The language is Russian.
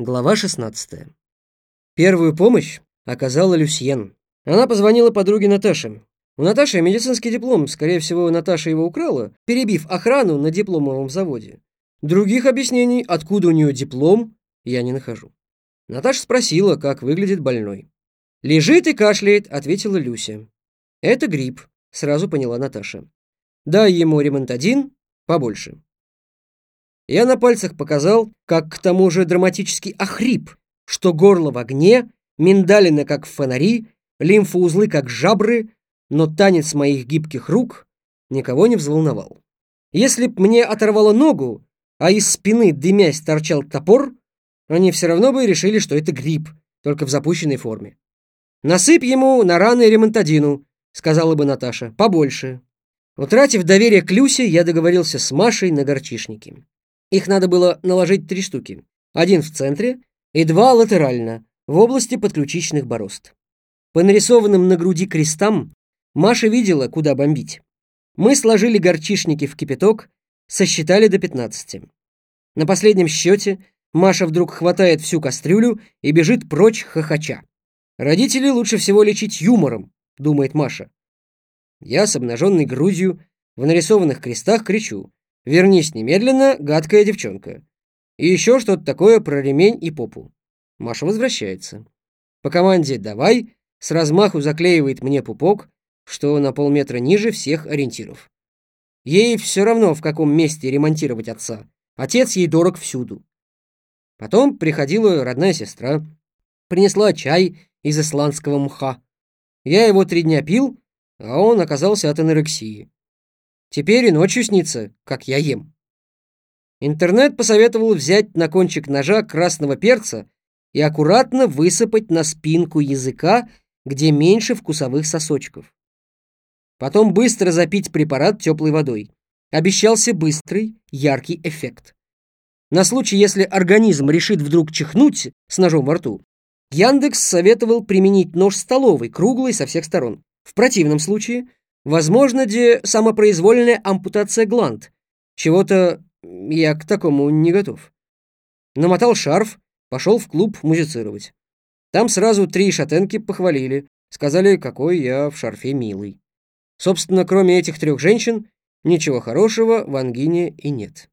Глава 16. Первую помощь оказала Люсьен. Она позвонила подруге Наташе. У Наташи медицинский диплом, скорее всего, Наташа его украла, перебив охрану на дипломовом заводе. Других объяснений, откуда у нее диплом, я не нахожу. Наташа спросила, как выглядит больной. «Лежит и кашляет», — ответила Люся. «Это грипп», — сразу поняла Наташа. «Дай ему ремонтадин побольше». Я на пальцах показал, как к тому же драматический охрип, что горло в огне, миндалины как фонари, лимфоузлы как жабры, но танец моих гибких рук никого не взволновал. Если б мне оторвало ногу, а из спины дымясь торчал топор, они все равно бы решили, что это грипп, только в запущенной форме. «Насыпь ему на раны ремонтадину», — сказала бы Наташа, — «побольше». Утратив доверие к Люсе, я договорился с Машей на горчишнике. Их надо было наложить три штуки. Один в центре и два латерально, в области подключичных борозд. По нарисованным на груди крестам Маша видела, куда бомбить. Мы сложили горчишники в кипяток, сосчитали до 15. На последнем счете Маша вдруг хватает всю кастрюлю и бежит прочь хохоча. «Родителей лучше всего лечить юмором», — думает Маша. Я с обнаженной грудью в нарисованных крестах кричу. Вернись немедленно, гадкая девчонка. И еще что-то такое про ремень и попу. Маша возвращается. По команде «давай» с размаху заклеивает мне пупок, что на полметра ниже всех ориентиров. Ей все равно, в каком месте ремонтировать отца. Отец ей дорог всюду. Потом приходила родная сестра, принесла чай из исландского мха. Я его три дня пил, а он оказался от анорексии. Теперь и ночью снится, как я ем. Интернет посоветовал взять на кончик ножа красного перца и аккуратно высыпать на спинку языка, где меньше вкусовых сосочков. Потом быстро запить препарат теплой водой. Обещался быстрый, яркий эффект. На случай, если организм решит вдруг чихнуть с ножом во рту, Яндекс советовал применить нож столовый, круглый со всех сторон. В противном случае Возможно, где самопроизвольная ампутация гланд. Чего-то я к такому не готов. Намотал шарф, пошел в клуб музицировать. Там сразу три шатенки похвалили, сказали, какой я в шарфе милый. Собственно, кроме этих трех женщин, ничего хорошего в ангине и нет.